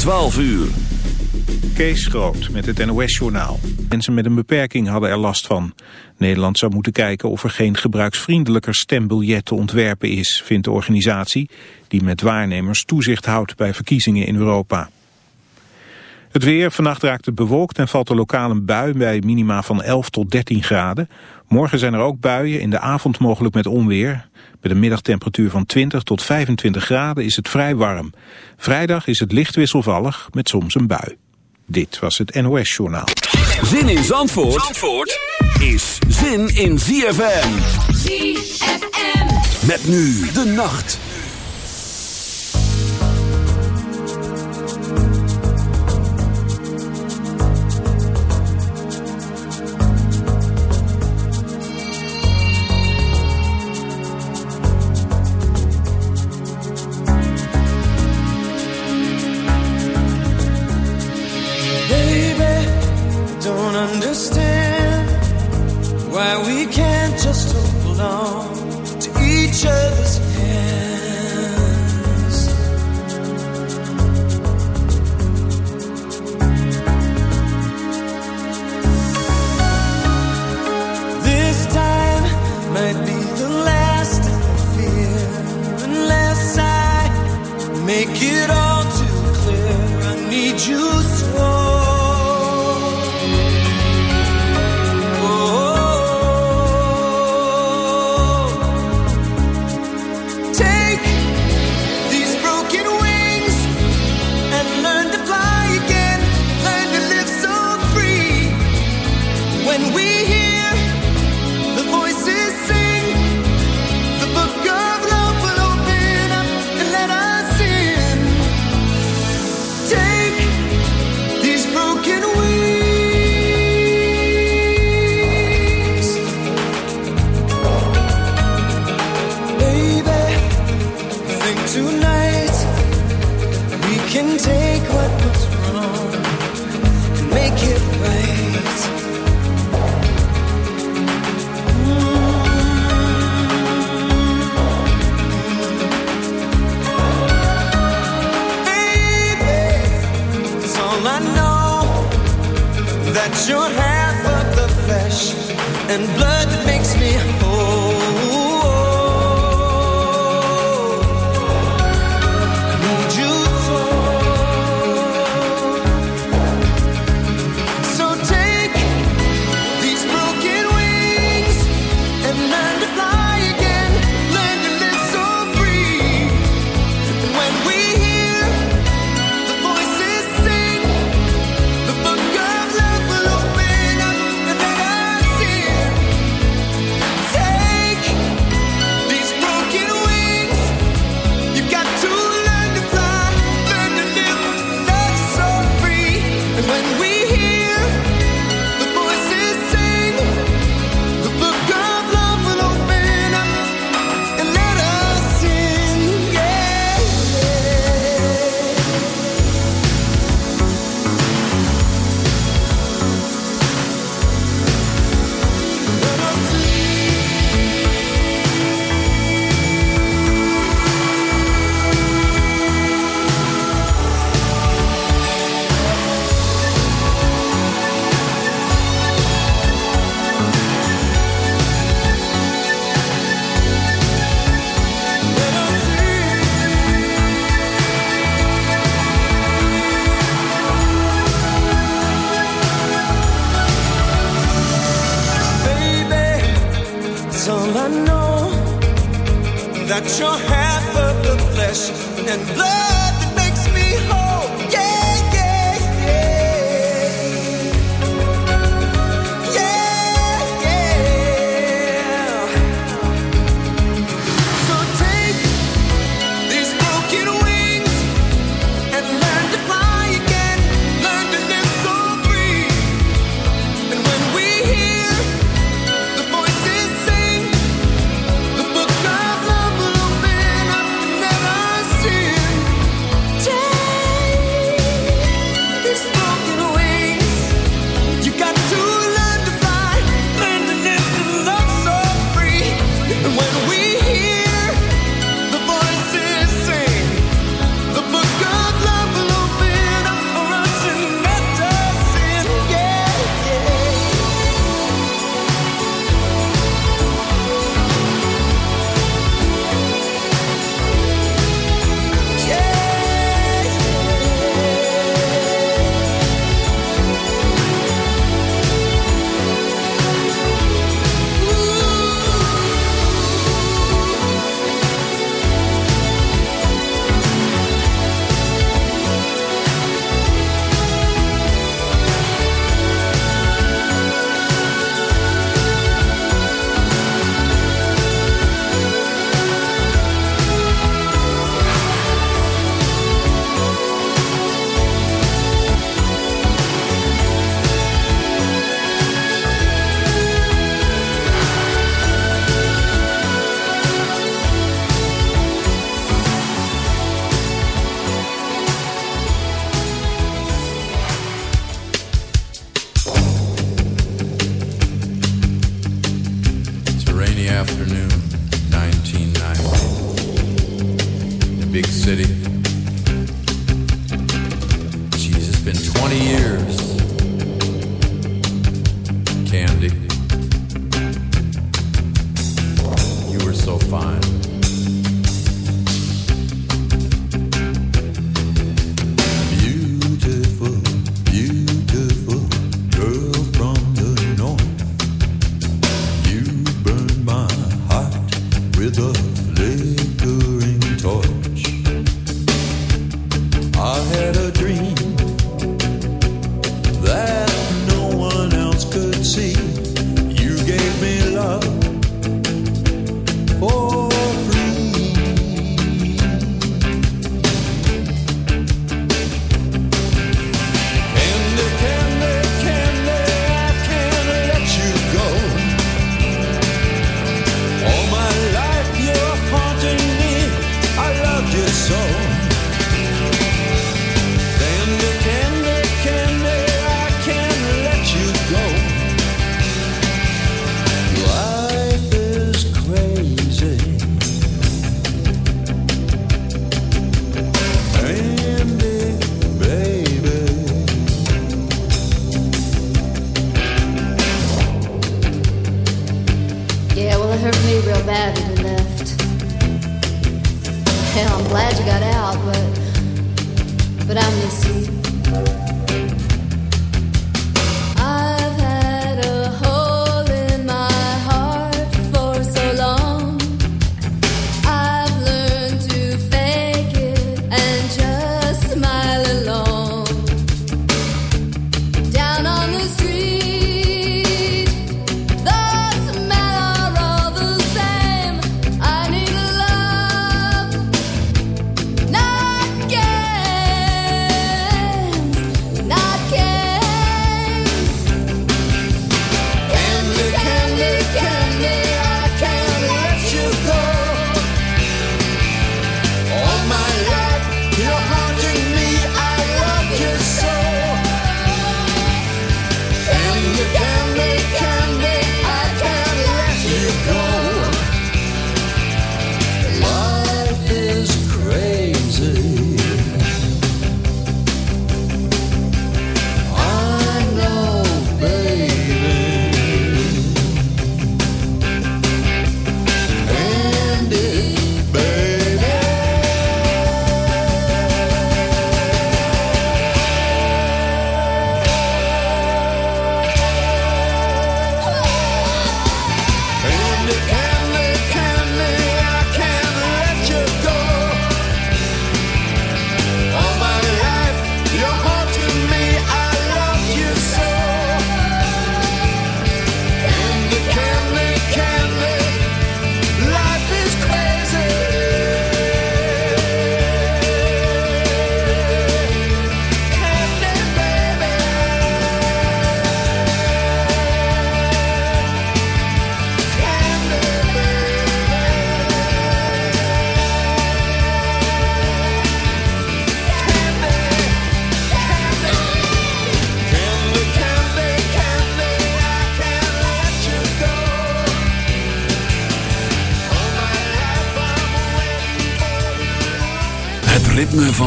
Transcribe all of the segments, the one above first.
12 uur. Kees Groot met het NOS-journaal. Mensen met een beperking hadden er last van. Nederland zou moeten kijken of er geen gebruiksvriendelijker stembiljet te ontwerpen is, vindt de organisatie, die met waarnemers toezicht houdt bij verkiezingen in Europa. Het weer, vannacht raakt het bewolkt en valt er lokaal een bui bij minima van 11 tot 13 graden. Morgen zijn er ook buien, in de avond mogelijk met onweer. Met een middagtemperatuur van 20 tot 25 graden is het vrij warm. Vrijdag is het licht wisselvallig met soms een bui. Dit was het NOS Journaal. Zin in Zandvoort, Zandvoort is zin in ZFM. ZFM. Met nu de nacht. to each other.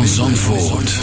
Zandvoort.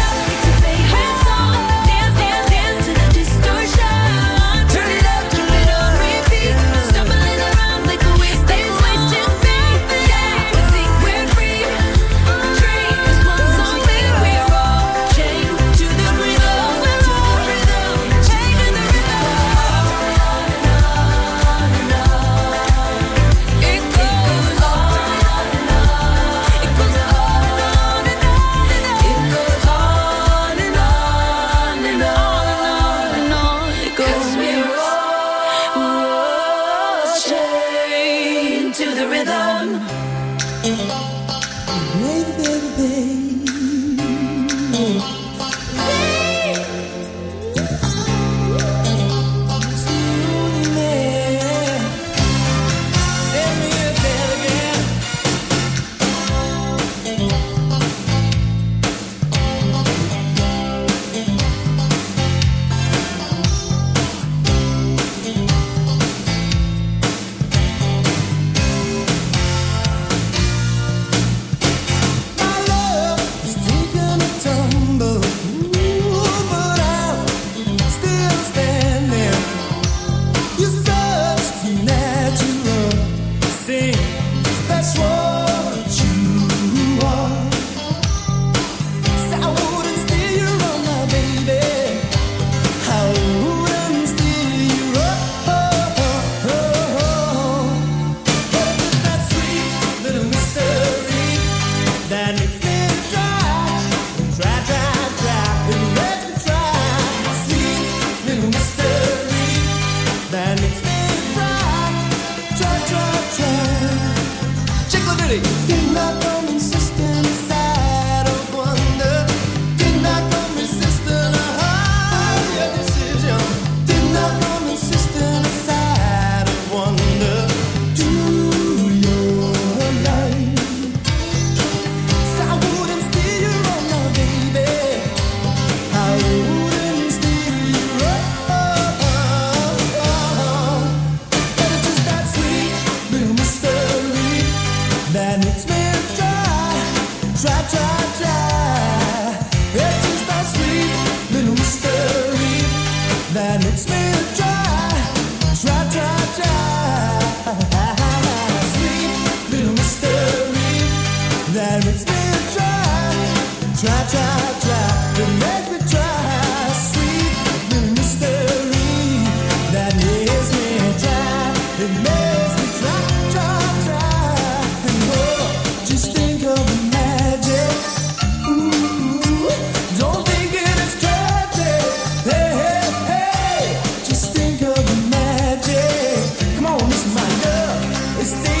stay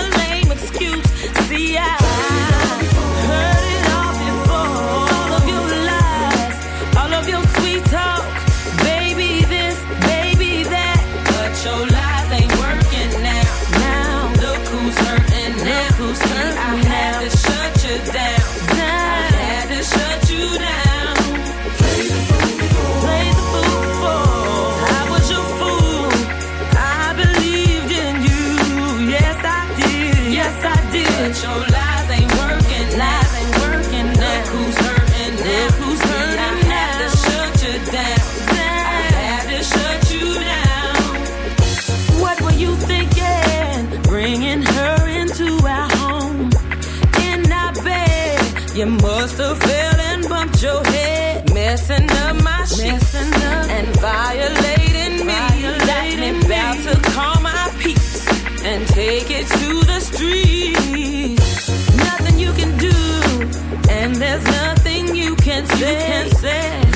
You can say.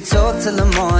talk till the morning.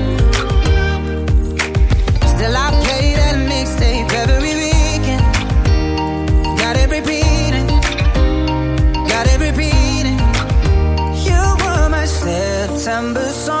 September song.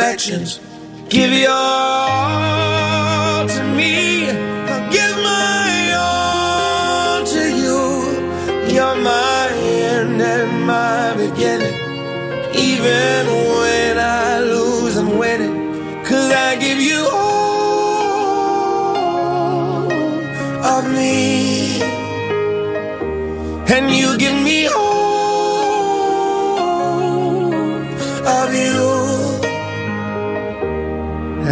imperfections. Give your all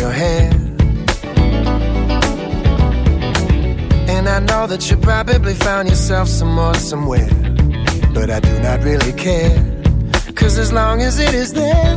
Your hair. And I know that you probably found yourself some more somewhere, but I do not really care. Cause as long as it is there,